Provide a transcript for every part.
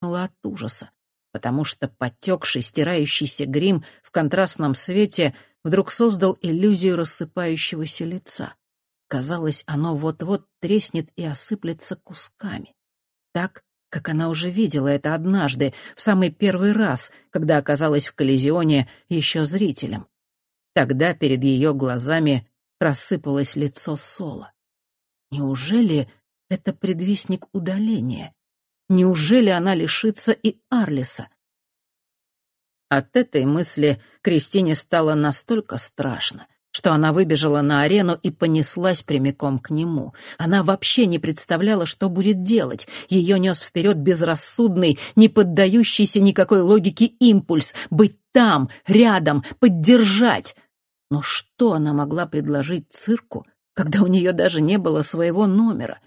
вскрикнула от ужаса, потому что потекший, стирающийся грим в контрастном свете вдруг создал иллюзию рассыпающегося лица. Казалось, оно вот-вот треснет и осыплется кусками. Так, как она уже видела это однажды, в самый первый раз, когда оказалась в коллизионе еще зрителем. Тогда перед ее глазами рассыпалось лицо Соло. Неужели это предвестник удаления? Неужели она лишится и Арлиса? От этой мысли Кристине стало настолько страшно, что она выбежала на арену и понеслась прямиком к нему. Она вообще не представляла, что будет делать. Ее нес вперед безрассудный, не поддающийся никакой логике импульс — быть там, рядом, поддержать. Но что она могла предложить цирку, когда у нее даже не было своего номера?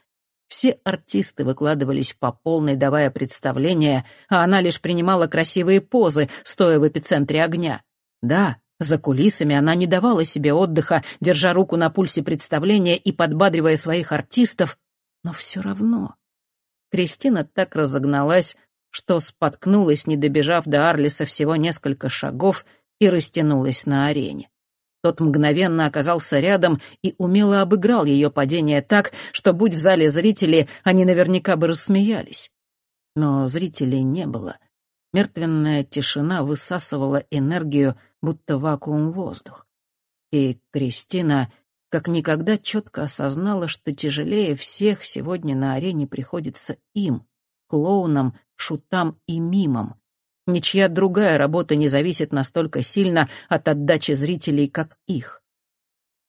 Все артисты выкладывались по полной, давая представление, а она лишь принимала красивые позы, стоя в эпицентре огня. Да, за кулисами она не давала себе отдыха, держа руку на пульсе представления и подбадривая своих артистов, но все равно. Кристина так разогналась, что споткнулась, не добежав до Арлиса всего несколько шагов, и растянулась на арене. Тот мгновенно оказался рядом и умело обыграл ее падение так, что, будь в зале зрители, они наверняка бы рассмеялись. Но зрителей не было. Мертвенная тишина высасывала энергию, будто вакуум воздух. И Кристина как никогда четко осознала, что тяжелее всех сегодня на арене приходится им, клоунам, шутам и мимам. Ничья другая работа не зависит настолько сильно от отдачи зрителей, как их.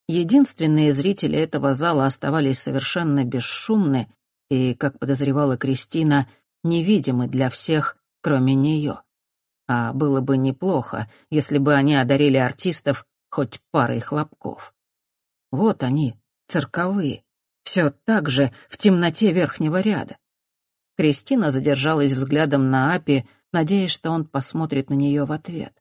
Единственные зрители этого зала оставались совершенно бесшумны и, как подозревала Кристина, невидимы для всех, кроме нее. А было бы неплохо, если бы они одарили артистов хоть парой хлопков. Вот они, цирковые, все так же в темноте верхнего ряда. Кристина задержалась взглядом на Апи, надеясь, что он посмотрит на нее в ответ.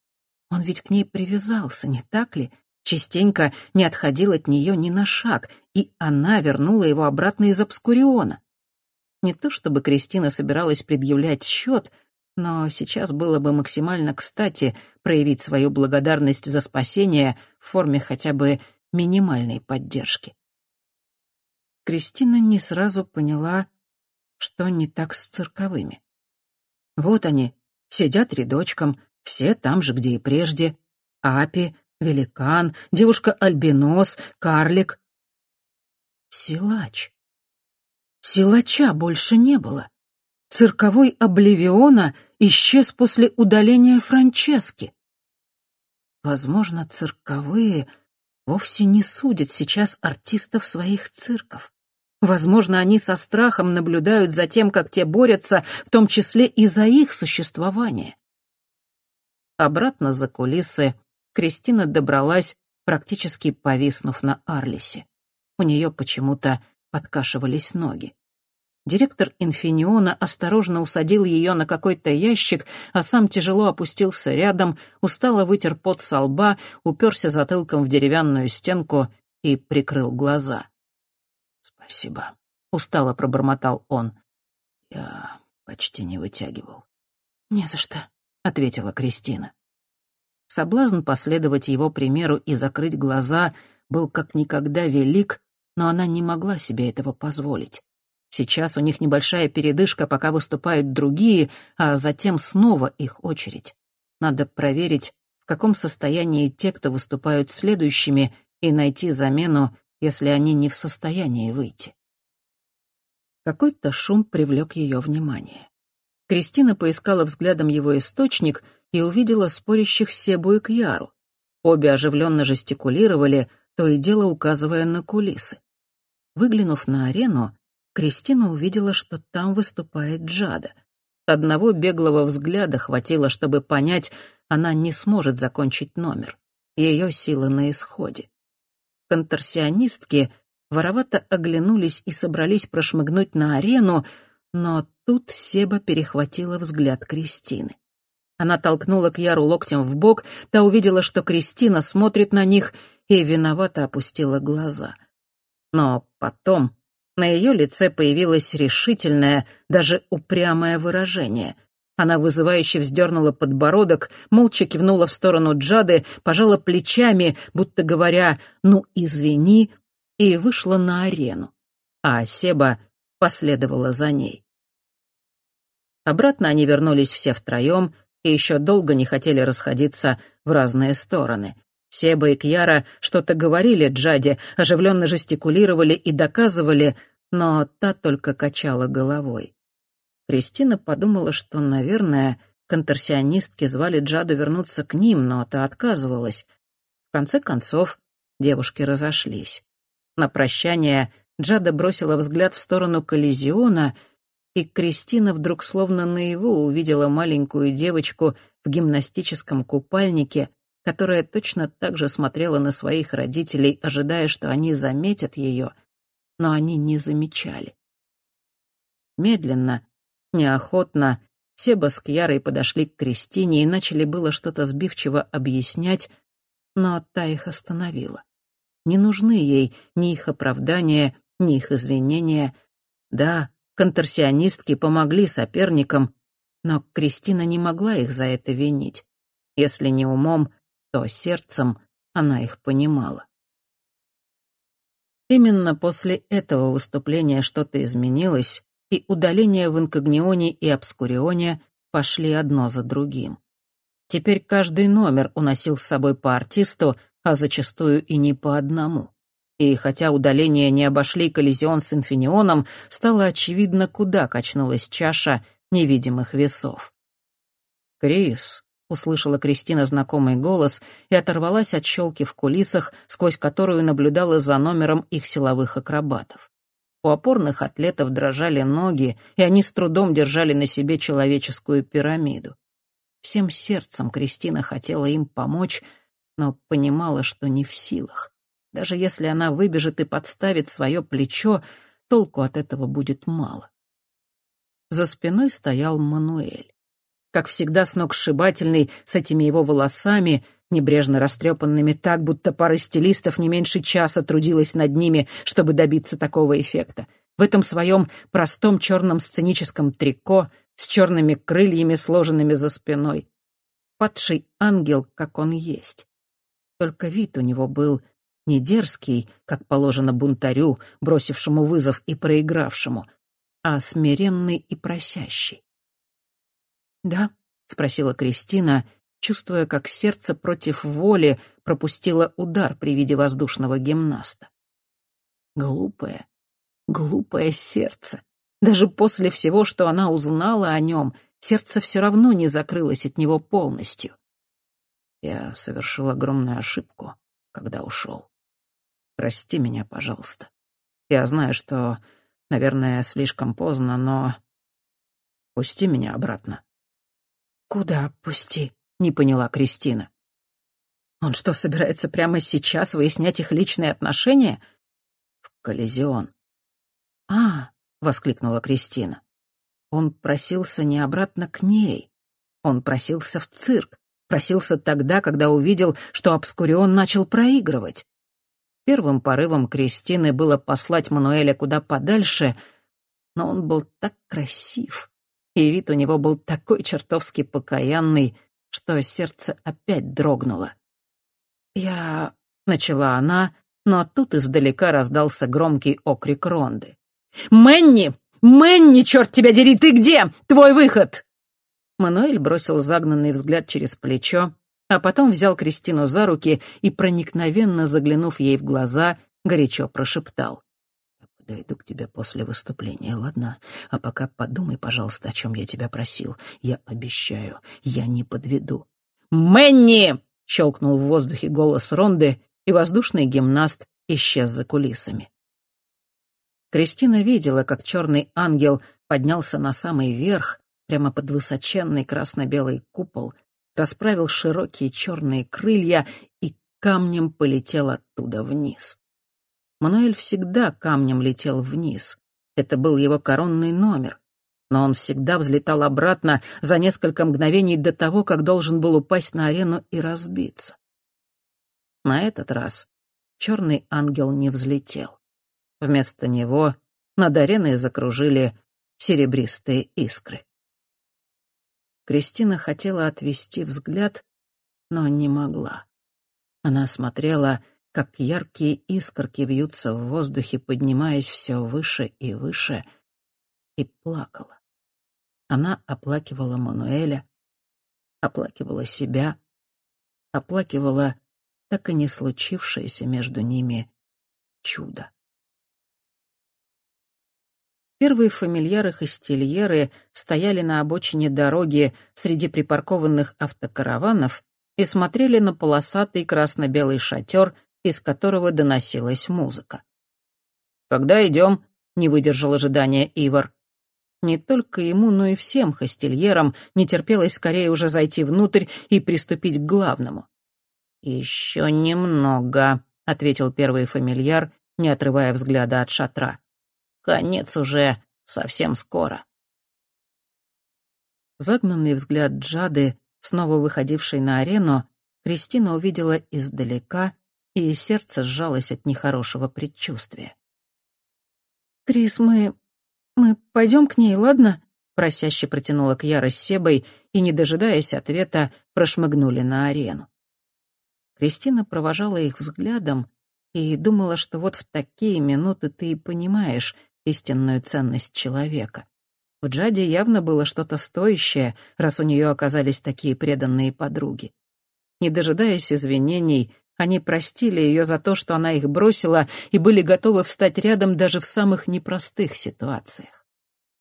Он ведь к ней привязался, не так ли? Частенько не отходил от нее ни на шаг, и она вернула его обратно из Обскуриона. Не то чтобы Кристина собиралась предъявлять счет, но сейчас было бы максимально кстати проявить свою благодарность за спасение в форме хотя бы минимальной поддержки. Кристина не сразу поняла, что не так с цирковыми. Вот они, Сидят рядочком, все там же, где и прежде. Апи, великан, девушка-альбинос, карлик. Силач. Силача больше не было. Цирковой обливиона исчез после удаления Франчески. Возможно, цирковые вовсе не судят сейчас артистов своих цирков. Возможно, они со страхом наблюдают за тем, как те борются, в том числе и за их существование. Обратно за кулисы Кристина добралась, практически повиснув на Арлисе. У нее почему-то подкашивались ноги. Директор Инфиниона осторожно усадил ее на какой-то ящик, а сам тяжело опустился рядом, устало вытер пот со лба, уперся затылком в деревянную стенку и прикрыл глаза. «Спасибо», — устало пробормотал он. «Я почти не вытягивал». «Не за что», — ответила Кристина. Соблазн последовать его примеру и закрыть глаза был как никогда велик, но она не могла себе этого позволить. Сейчас у них небольшая передышка, пока выступают другие, а затем снова их очередь. Надо проверить, в каком состоянии те, кто выступают следующими, и найти замену, если они не в состоянии выйти. Какой-то шум привлек ее внимание. Кристина поискала взглядом его источник и увидела спорящих Себу и Кьяру. Обе оживленно жестикулировали, то и дело указывая на кулисы. Выглянув на арену, Кристина увидела, что там выступает Джада. Одного беглого взгляда хватило, чтобы понять, она не сможет закончить номер. Ее сила на исходе конторсионистки воровато оглянулись и собрались прошмыгнуть на арену, но тут Себа перехватила взгляд Кристины. Она толкнула Кьяру локтем в бок, та увидела, что Кристина смотрит на них и виновато опустила глаза. Но потом на ее лице появилось решительное, даже упрямое выражение. Она вызывающе вздернула подбородок, молча кивнула в сторону Джады, пожала плечами, будто говоря «ну, извини», и вышла на арену. А Себа последовала за ней. Обратно они вернулись все втроем и еще долго не хотели расходиться в разные стороны. Себа и Кьяра что-то говорили Джаде, оживленно жестикулировали и доказывали, но та только качала головой. Кристина подумала, что, наверное, конторсионистки звали Джаду вернуться к ним, но та отказывалась. В конце концов, девушки разошлись. На прощание Джада бросила взгляд в сторону Коллизиона, и Кристина вдруг словно наяву увидела маленькую девочку в гимнастическом купальнике, которая точно так же смотрела на своих родителей, ожидая, что они заметят ее, но они не замечали. Медленно, Неохотно Себа с Кьярой подошли к Кристине и начали было что-то сбивчиво объяснять, но та их остановила. Не нужны ей ни их оправдания, ни их извинения. Да, конторсионистки помогли соперникам, но Кристина не могла их за это винить. Если не умом, то сердцем она их понимала. Именно после этого выступления что-то изменилось, и удаления в инкогнионе и обскурионе пошли одно за другим. Теперь каждый номер уносил с собой по артисту, а зачастую и не по одному. И хотя удаления не обошли коллизион с инфинионом, стало очевидно, куда качнулась чаша невидимых весов. «Крис», — услышала Кристина знакомый голос и оторвалась от щелки в кулисах, сквозь которую наблюдала за номером их силовых акробатов. У опорных атлетов дрожали ноги, и они с трудом держали на себе человеческую пирамиду. Всем сердцем Кристина хотела им помочь, но понимала, что не в силах. Даже если она выбежит и подставит свое плечо, толку от этого будет мало. За спиной стоял Мануэль. Как всегда, сногсшибательный, с этими его волосами, небрежно растрепанными так, будто пара стилистов не меньше часа трудилась над ними, чтобы добиться такого эффекта. В этом своем простом черном сценическом трико с черными крыльями, сложенными за спиной. Падший ангел, как он есть. Только вид у него был не дерзкий, как положено бунтарю, бросившему вызов и проигравшему, а смиренный и просящий. «Да?» — спросила Кристина, чувствуя, как сердце против воли пропустило удар при виде воздушного гимнаста. Глупое, глупое сердце. Даже после всего, что она узнала о нем, сердце все равно не закрылось от него полностью. Я совершил огромную ошибку, когда ушел. Прости меня, пожалуйста. Я знаю, что, наверное, слишком поздно, но... Пусти меня обратно. Куда пусти? Не поняла Кристина. Он что, собирается прямо сейчас выяснять их личные отношения? В коллизион. А, воскликнула Кристина. Он просился не обратно к ней. Он просился в цирк. Просился тогда, когда увидел, что Обскурион начал проигрывать. Первым порывом Кристины было послать Мануэля куда подальше, но он был так красив, и вид у него был такой чертовски покаянный, что сердце опять дрогнуло. «Я...» — начала она, но тут издалека раздался громкий окрик Ронды. «Мэнни! Мэнни, черт тебя дери, ты где? Твой выход!» Мануэль бросил загнанный взгляд через плечо, а потом взял Кристину за руки и, проникновенно заглянув ей в глаза, горячо прошептал. «Я подойду к тебе после выступления, ладно? А пока подумай, пожалуйста, о чем я тебя просил. Я обещаю, я не подведу». «Мэнни!» — щелкнул в воздухе голос Ронды, и воздушный гимнаст исчез за кулисами. Кристина видела, как черный ангел поднялся на самый верх, прямо под высоченный красно-белый купол, расправил широкие черные крылья и камнем полетел оттуда вниз. Мануэль всегда камнем летел вниз. Это был его коронный номер. Но он всегда взлетал обратно за несколько мгновений до того, как должен был упасть на арену и разбиться. На этот раз черный ангел не взлетел. Вместо него над ареной закружили серебристые искры. Кристина хотела отвести взгляд, но не могла. Она смотрела, как яркие искорки вьются в воздухе, поднимаясь все выше и выше, и плакала. Она оплакивала Мануэля, оплакивала себя, оплакивала так и не случившееся между ними чудо. Первые фамильяры Хостельеры стояли на обочине дороги среди припаркованных автокараванов и смотрели на полосатый красно-белый шатер, из которого доносилась музыка. «Когда идем?» — не выдержал ожидания Ивар. Не только ему, но и всем хостельерам не терпелось скорее уже зайти внутрь и приступить к главному. «Еще немного», — ответил первый фамильяр, не отрывая взгляда от шатра. Конец уже совсем скоро. Загнанный взгляд Джады, снова выходившей на арену, Кристина увидела издалека, и сердце сжалось от нехорошего предчувствия. «Крис, мы... мы пойдем к ней, ладно?» Просяще протянула к Яра с Себой и, не дожидаясь ответа, прошмыгнули на арену. Кристина провожала их взглядом и думала, что вот в такие минуты ты и понимаешь, истинную ценность человека. В Джаде явно было что-то стоящее, раз у нее оказались такие преданные подруги. Не дожидаясь извинений, они простили ее за то, что она их бросила, и были готовы встать рядом даже в самых непростых ситуациях.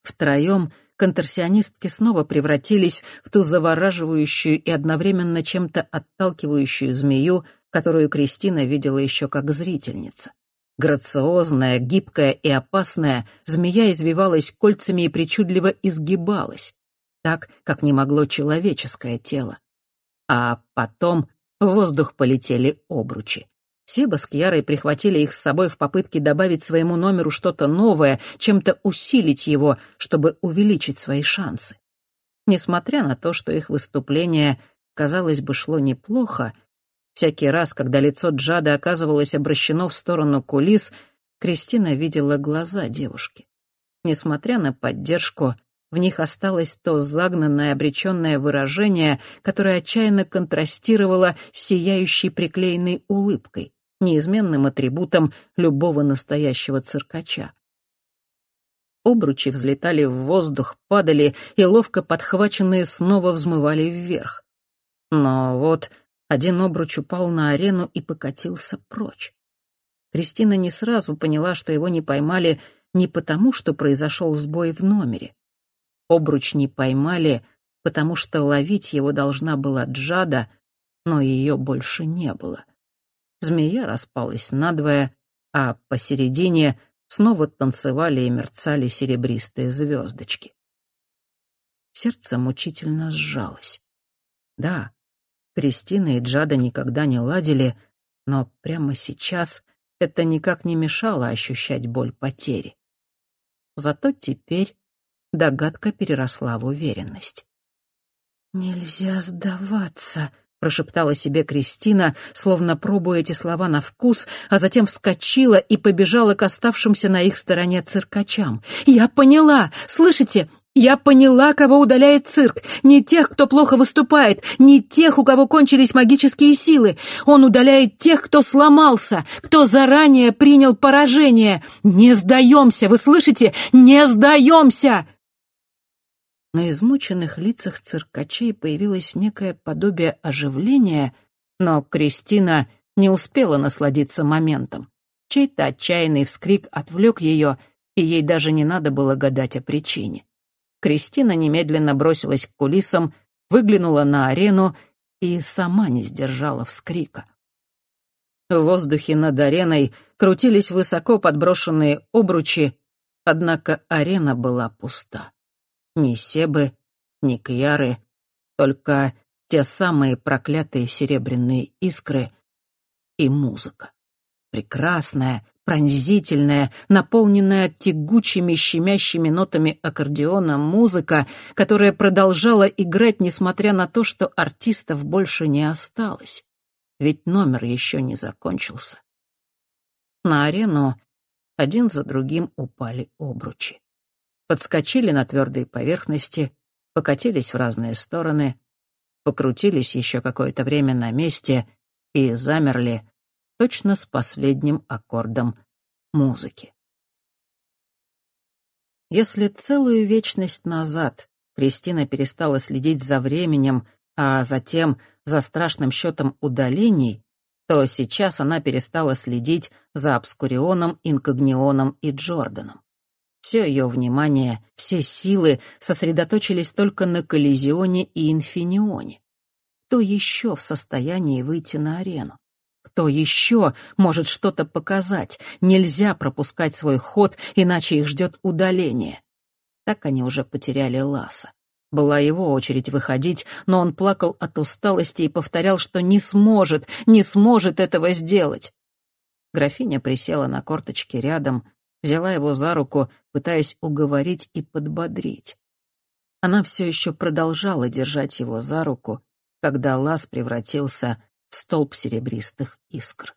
Втроем конторсионистки снова превратились в ту завораживающую и одновременно чем-то отталкивающую змею, которую Кристина видела еще как зрительница. Грациозная, гибкая и опасная, змея извивалась кольцами и причудливо изгибалась, так, как не могло человеческое тело. А потом в воздух полетели обручи. Себа с Кьярой прихватили их с собой в попытке добавить своему номеру что-то новое, чем-то усилить его, чтобы увеличить свои шансы. Несмотря на то, что их выступление, казалось бы, шло неплохо, Всякий раз, когда лицо Джады оказывалось обращено в сторону кулис, Кристина видела глаза девушки. Несмотря на поддержку, в них осталось то загнанное, обреченное выражение, которое отчаянно контрастировало с сияющей приклеенной улыбкой, неизменным атрибутом любого настоящего циркача. Обручи взлетали в воздух, падали и, ловко подхваченные, снова взмывали вверх. Но вот один обруч упал на арену и покатился прочь. Кристина не сразу поняла, что его не поймали не потому, что произошел сбой в номере. Обруч не поймали, потому что ловить его должна была Джада, но ее больше не было. Змея распалась надвое, а посередине снова танцевали и мерцали серебристые звездочки. Сердце мучительно сжалось. Да, Кристина и Джада никогда не ладили, но прямо сейчас это никак не мешало ощущать боль потери. Зато теперь догадка переросла в уверенность. «Нельзя сдаваться», — прошептала себе Кристина, словно пробуя эти слова на вкус, а затем вскочила и побежала к оставшимся на их стороне циркачам. «Я поняла! Слышите? Я поняла, кого удаляет цирк. Не тех, кто плохо выступает, не тех, у кого кончились магические силы. Он удаляет тех, кто сломался, кто заранее принял поражение. Не сдаемся, вы слышите? Не сдаемся!» На измученных лицах циркачей появилось некое подобие оживления, но Кристина не успела насладиться моментом. Чей-то отчаянный вскрик отвлек ее, и ей даже не надо было гадать о причине. Кристина немедленно бросилась к кулисам, выглянула на арену и сама не сдержала вскрика. В воздухе над ареной крутились высоко подброшенные обручи, однако арена была пуста. Ни Себы, ни Кьяры, только те самые проклятые серебряные искры и музыка. Прекрасная, пронзительная, наполненная тягучими, щемящими нотами аккордеона музыка, которая продолжала играть, несмотря на то, что артистов больше не осталось. Ведь номер еще не закончился. На арену один за другим упали обручи. Подскочили на твердой поверхности, покатились в разные стороны, покрутились еще какое-то время на месте и замерли точно с последним аккордом музыки. Если целую вечность назад Кристина перестала следить за временем, а затем за страшным счетом удалений, то сейчас она перестала следить за Обскурионом, Инкогнионом и Джорданом. Все ее внимание, все силы сосредоточились только на Коллизионе и Инфинионе. Кто еще в состоянии выйти на арену? Кто еще может что-то показать? Нельзя пропускать свой ход, иначе их ждет удаление. Так они уже потеряли Ласа. Была его очередь выходить, но он плакал от усталости и повторял, что не сможет, не сможет этого сделать. Графиня присела на корточки рядом, взяла его за руку, пытаясь уговорить и подбодрить. Она все еще продолжала держать его за руку, когда лаз превратился в столб серебристых искр.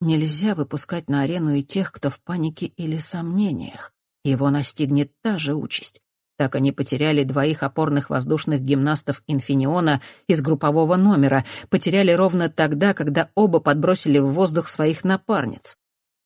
Нельзя выпускать на арену и тех, кто в панике или сомнениях. Его настигнет та же участь. Так они потеряли двоих опорных воздушных гимнастов Инфиниона из группового номера, потеряли ровно тогда, когда оба подбросили в воздух своих напарниц.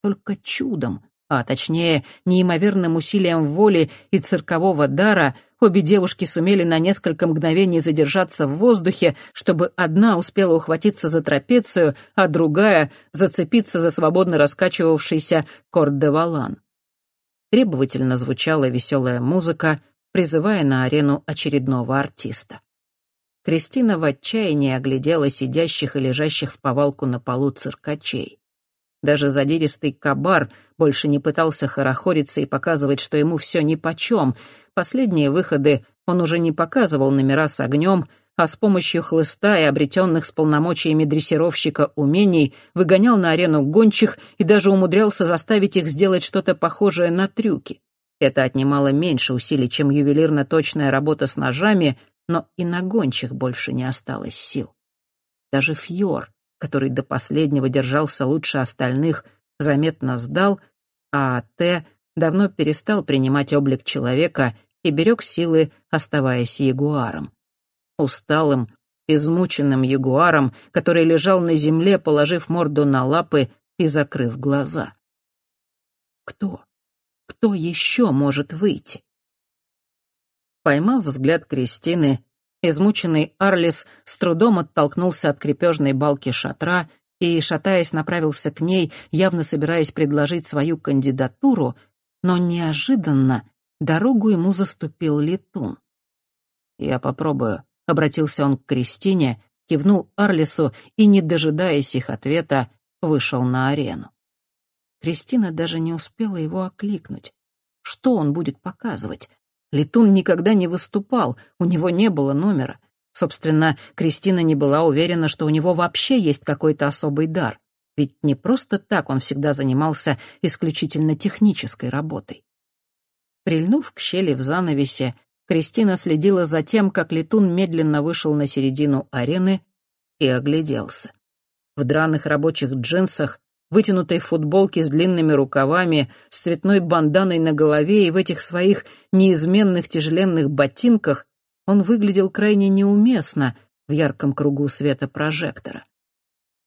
Только чудом а точнее неимоверным усилием воли и циркового дара, обе девушки сумели на несколько мгновений задержаться в воздухе, чтобы одна успела ухватиться за трапецию, а другая — зацепиться за свободно раскачивавшийся корд-де-валан. Требовательно звучала веселая музыка, призывая на арену очередного артиста. Кристина в отчаянии оглядела сидящих и лежащих в повалку на полу циркачей. Даже задиристый кабар больше не пытался хорохориться и показывать, что ему все нипочем. Последние выходы он уже не показывал номера с огнем, а с помощью хлыста и обретенных с полномочиями дрессировщика умений выгонял на арену гончих и даже умудрялся заставить их сделать что-то похожее на трюки. Это отнимало меньше усилий, чем ювелирно-точная работа с ножами, но и на гончих больше не осталось сил. Даже Фьор, который до последнего держался лучше остальных, заметно сдал, а Т давно перестал принимать облик человека и берег силы, оставаясь ягуаром. Усталым, измученным ягуаром, который лежал на земле, положив морду на лапы и закрыв глаза. Кто? Кто еще может выйти? Поймав взгляд Кристины, Измученный Арлис с трудом оттолкнулся от крепежной балки шатра и, шатаясь, направился к ней, явно собираясь предложить свою кандидатуру, но неожиданно дорогу ему заступил летун. «Я попробую», — обратился он к Кристине, кивнул Арлису и, не дожидаясь их ответа, вышел на арену. Кристина даже не успела его окликнуть. Что он будет показывать? Летун никогда не выступал, у него не было номера. Собственно, Кристина не была уверена, что у него вообще есть какой-то особый дар. Ведь не просто так он всегда занимался исключительно технической работой. Прильнув к щели в занавесе, Кристина следила за тем, как летун медленно вышел на середину арены и огляделся. В драных рабочих джинсах вытянутой футболке с длинными рукавами, с цветной банданой на голове и в этих своих неизменных тяжеленных ботинках он выглядел крайне неуместно в ярком кругу света прожектора.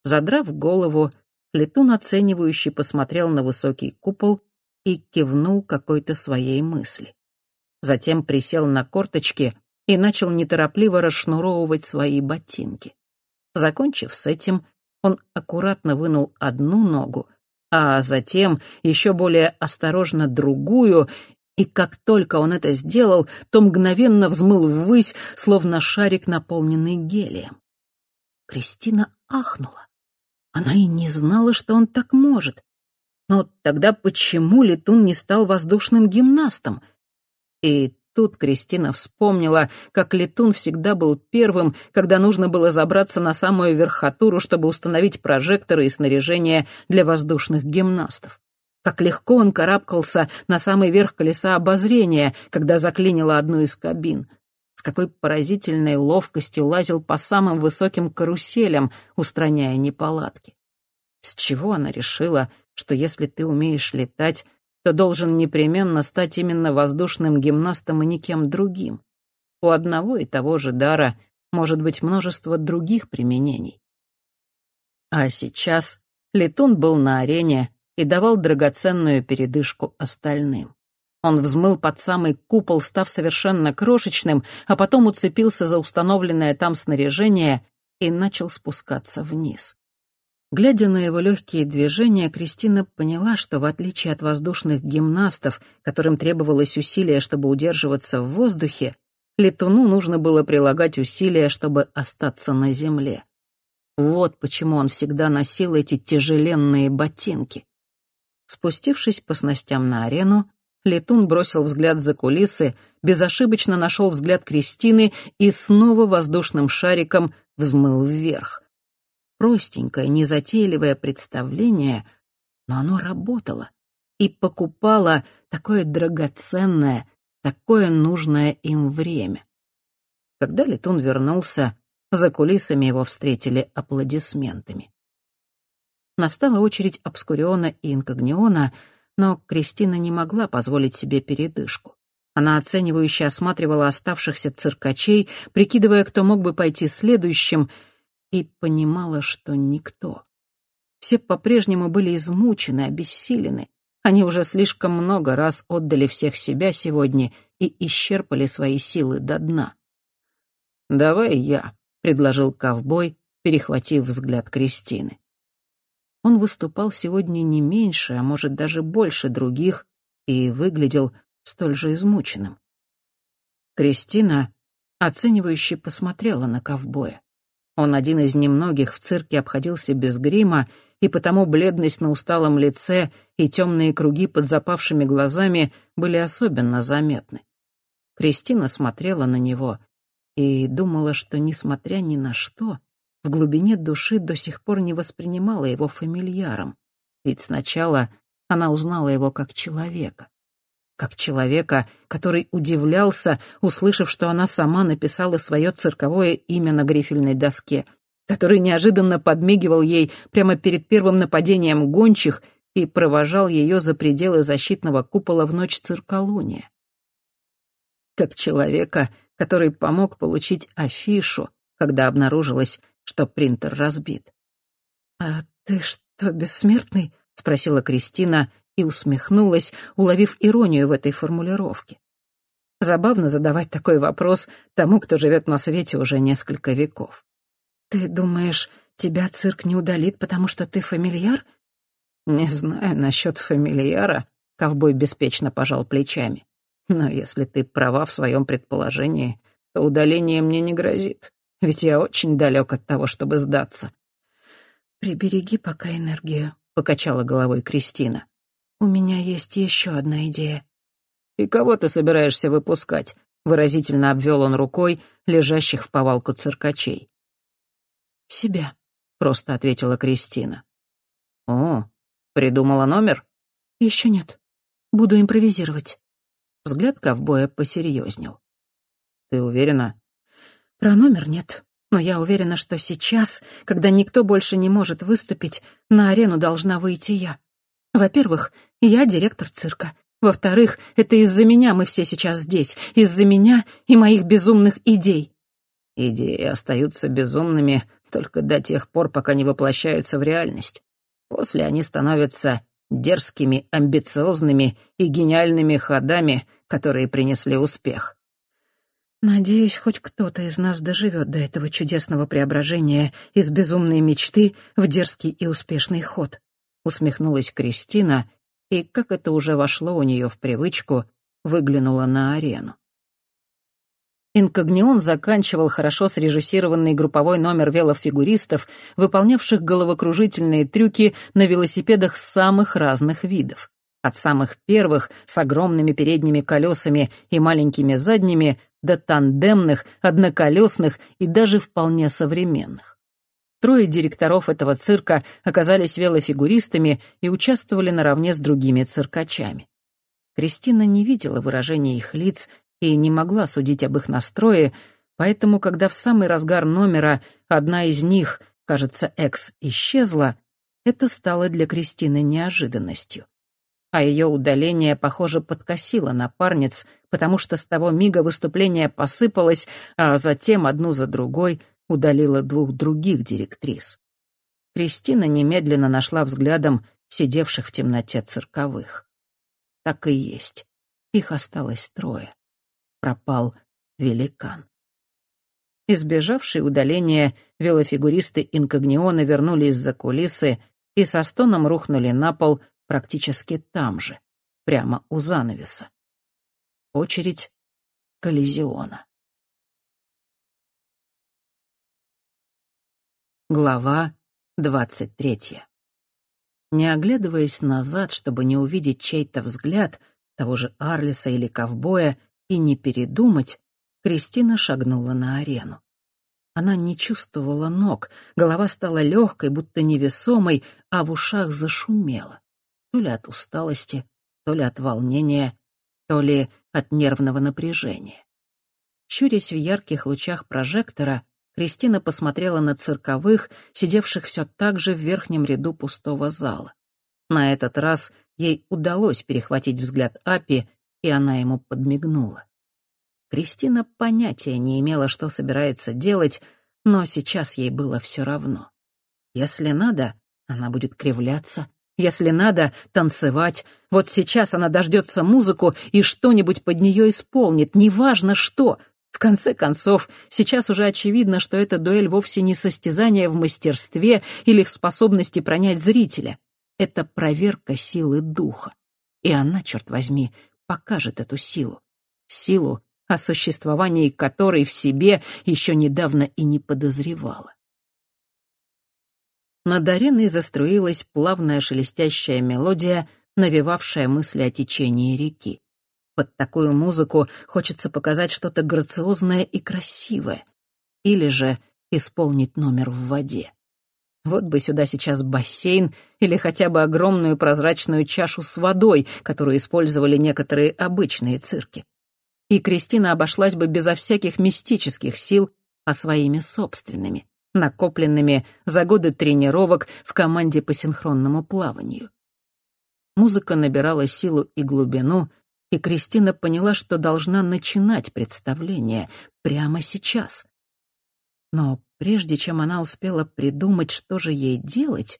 Задрав голову, летун оценивающий посмотрел на высокий купол и кивнул какой-то своей мысли. Затем присел на корточки и начал неторопливо расшнуровывать свои ботинки. Закончив с этим, он аккуратно вынул одну ногу, а затем еще более осторожно другую, и как только он это сделал, то мгновенно взмыл ввысь, словно шарик, наполненный гелием. Кристина ахнула. Она и не знала, что он так может. Но тогда почему Летун не стал воздушным гимнастом? И Тут Кристина вспомнила, как летун всегда был первым, когда нужно было забраться на самую верхотуру, чтобы установить прожекторы и снаряжение для воздушных гимнастов. Как легко он карабкался на самый верх колеса обозрения, когда заклинило одну из кабин. С какой поразительной ловкостью лазил по самым высоким каруселям, устраняя неполадки. С чего она решила, что если ты умеешь летать, то должен непременно стать именно воздушным гимнастом и никем другим. у одного и того же дара может быть множество других применений. А сейчас Летун был на арене и давал драгоценную передышку остальным. Он взмыл под самый купол, став совершенно крошечным, а потом уцепился за установленное там снаряжение и начал спускаться вниз. Глядя на его легкие движения, Кристина поняла, что в отличие от воздушных гимнастов, которым требовалось усилие, чтобы удерживаться в воздухе, летуну нужно было прилагать усилия, чтобы остаться на земле. Вот почему он всегда носил эти тяжеленные ботинки. Спустившись по снастям на арену, Летун бросил взгляд за кулисы, безошибочно нашел взгляд Кристины и снова воздушным шариком взмыл вверх простенькое, незатейливое представление, но оно работало и покупало такое драгоценное, такое нужное им время. Когда Летун вернулся, за кулисами его встретили аплодисментами. Настала очередь Обскуриона и Инкогниона, но Кристина не могла позволить себе передышку. Она оценивающе осматривала оставшихся циркачей, прикидывая, кто мог бы пойти следующим — и понимала, что никто. Все по-прежнему были измучены, обессилены. Они уже слишком много раз отдали всех себя сегодня и исчерпали свои силы до дна. «Давай я», — предложил ковбой, перехватив взгляд Кристины. Он выступал сегодня не меньше, а может даже больше других, и выглядел столь же измученным. Кристина оценивающе посмотрела на ковбоя. Он один из немногих в цирке обходился без грима, и потому бледность на усталом лице и темные круги под запавшими глазами были особенно заметны. Кристина смотрела на него и думала, что, несмотря ни на что, в глубине души до сих пор не воспринимала его фамильяром, ведь сначала она узнала его как человека как человека, который удивлялся, услышав, что она сама написала свое цирковое имя на грифельной доске, который неожиданно подмигивал ей прямо перед первым нападением гончих и провожал ее за пределы защитного купола в ночь цирколуния. Как человека, который помог получить афишу, когда обнаружилось, что принтер разбит. «А ты что, бессмертный?» — спросила Кристина, и усмехнулась, уловив иронию в этой формулировке. Забавно задавать такой вопрос тому, кто живет на свете уже несколько веков. «Ты думаешь, тебя цирк не удалит, потому что ты фамильяр?» «Не знаю насчет фамильяра», — ковбой беспечно пожал плечами. «Но если ты права в своем предположении, то удаление мне не грозит, ведь я очень далек от того, чтобы сдаться». «Прибереги пока энергию», — покачала головой Кристина. «У меня есть еще одна идея». «И кого ты собираешься выпускать?» — выразительно обвел он рукой лежащих в повалку циркачей. «Себя», — просто ответила Кристина. «О, придумала номер?» «Еще нет. Буду импровизировать». Взгляд ковбоя посерьезнел. «Ты уверена?» «Про номер нет, но я уверена, что сейчас, когда никто больше не может выступить, на арену должна выйти я. Во-первых, я директор цирка. Во-вторых, это из-за меня мы все сейчас здесь, из-за меня и моих безумных идей. Идеи остаются безумными только до тех пор, пока не воплощаются в реальность. После они становятся дерзкими, амбициозными и гениальными ходами, которые принесли успех. Надеюсь, хоть кто-то из нас доживет до этого чудесного преображения из безумной мечты в дерзкий и успешный ход усмехнулась Кристина и, как это уже вошло у нее в привычку, выглянула на арену. Инкогнион заканчивал хорошо срежиссированный групповой номер велофигуристов, выполнявших головокружительные трюки на велосипедах самых разных видов. От самых первых, с огромными передними колесами и маленькими задними, до тандемных, одноколесных и даже вполне современных. Трое директоров этого цирка оказались велофигуристами и участвовали наравне с другими циркачами. Кристина не видела выражения их лиц и не могла судить об их настрое, поэтому, когда в самый разгар номера одна из них, кажется, Экс, исчезла, это стало для Кристины неожиданностью. А ее удаление, похоже, подкосило напарниц, потому что с того мига выступление посыпалось, а затем одну за другой удалило двух других директрис. Кристина немедленно нашла взглядом сидевших в темноте цирковых. Так и есть. Их осталось трое. Пропал великан. Избежавшие удаления велофигуристы инкогниона вернулись за кулисы и со стоном рухнули на пол практически там же, прямо у занавеса. Очередь коллизиона. Глава двадцать третья. Не оглядываясь назад, чтобы не увидеть чей-то взгляд, того же Арлиса или ковбоя, и не передумать, Кристина шагнула на арену. Она не чувствовала ног, голова стала легкой, будто невесомой, а в ушах зашумело. То ли от усталости, то ли от волнения, то ли от нервного напряжения. Щурясь в ярких лучах прожектора, Кристина посмотрела на цирковых, сидевших все так же в верхнем ряду пустого зала. На этот раз ей удалось перехватить взгляд Апи, и она ему подмигнула. Кристина понятия не имела, что собирается делать, но сейчас ей было все равно. Если надо, она будет кривляться. Если надо, танцевать. Вот сейчас она дождется музыку и что-нибудь под нее исполнит, неважно что — в конце концов, сейчас уже очевидно, что эта дуэль вовсе не состязание в мастерстве или в способности пронять зрителя. Это проверка силы духа. И она, черт возьми, покажет эту силу. Силу, о существовании которой в себе еще недавно и не подозревала. Над ареной заструилась плавная шелестящая мелодия, навевавшая мысли о течении реки. Под такую музыку хочется показать что-то грациозное и красивое. Или же исполнить номер в воде. Вот бы сюда сейчас бассейн или хотя бы огромную прозрачную чашу с водой, которую использовали некоторые обычные цирки. И Кристина обошлась бы безо всяких мистических сил, а своими собственными, накопленными за годы тренировок в команде по синхронному плаванию. Музыка набирала силу и глубину — и Кристина поняла, что должна начинать представление прямо сейчас. Но прежде чем она успела придумать, что же ей делать,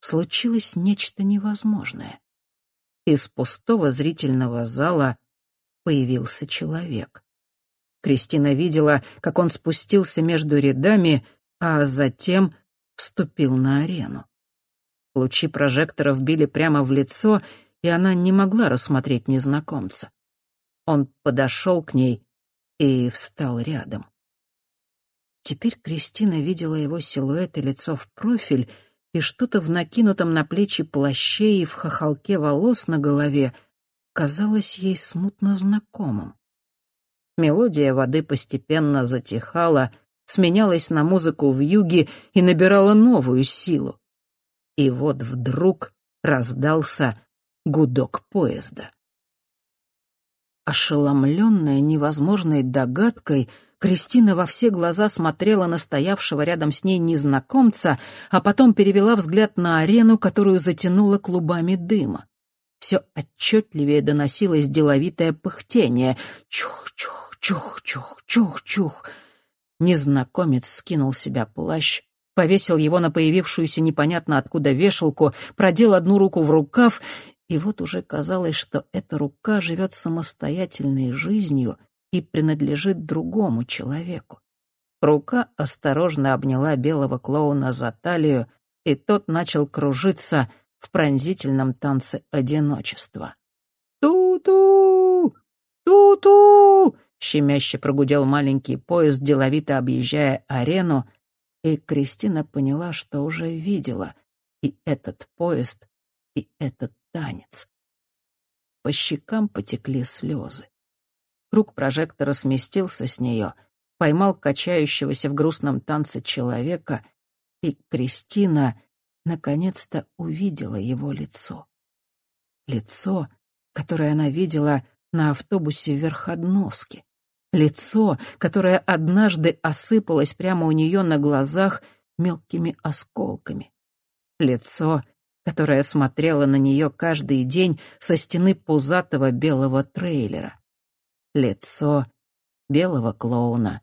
случилось нечто невозможное. Из пустого зрительного зала появился человек. Кристина видела, как он спустился между рядами, а затем вступил на арену. Лучи прожекторов били прямо в лицо, и она не могла рассмотреть незнакомца. Он подошел к ней и встал рядом. Теперь Кристина видела его силуэт и лицо в профиль, и что-то в накинутом на плечи плаще и в хохолке волос на голове казалось ей смутно знакомым. Мелодия воды постепенно затихала, сменялась на музыку в юге и набирала новую силу. И вот вдруг раздался гудок поезда. Ошеломленная невозможной догадкой, Кристина во все глаза смотрела на стоявшего рядом с ней незнакомца, а потом перевела взгляд на арену, которую затянуло клубами дыма. Все отчетливее доносилось деловитое пыхтение. Чух-чух-чух-чух-чух-чух. Незнакомец скинул себя плащ, повесил его на появившуюся непонятно откуда вешалку, продел одну руку в рукав и вот уже казалось, что эта рука живет самостоятельной жизнью и принадлежит другому человеку. Рука осторожно обняла белого клоуна за талию, и тот начал кружиться в пронзительном танце одиночества. «Ту-ту! Ту-ту!» — щемяще прогудел маленький поезд, деловито объезжая арену, и Кристина поняла, что уже видела и этот поезд, и этот танец. По щекам потекли слезы. Круг прожектора сместился с нее, поймал качающегося в грустном танце человека, и Кристина наконец-то увидела его лицо. Лицо, которое она видела на автобусе в Верходновске. Лицо, которое однажды осыпалось прямо у нее на глазах мелкими осколками. Лицо, которая смотрела на нее каждый день со стены пузатого белого трейлера. лицо белого клоуна.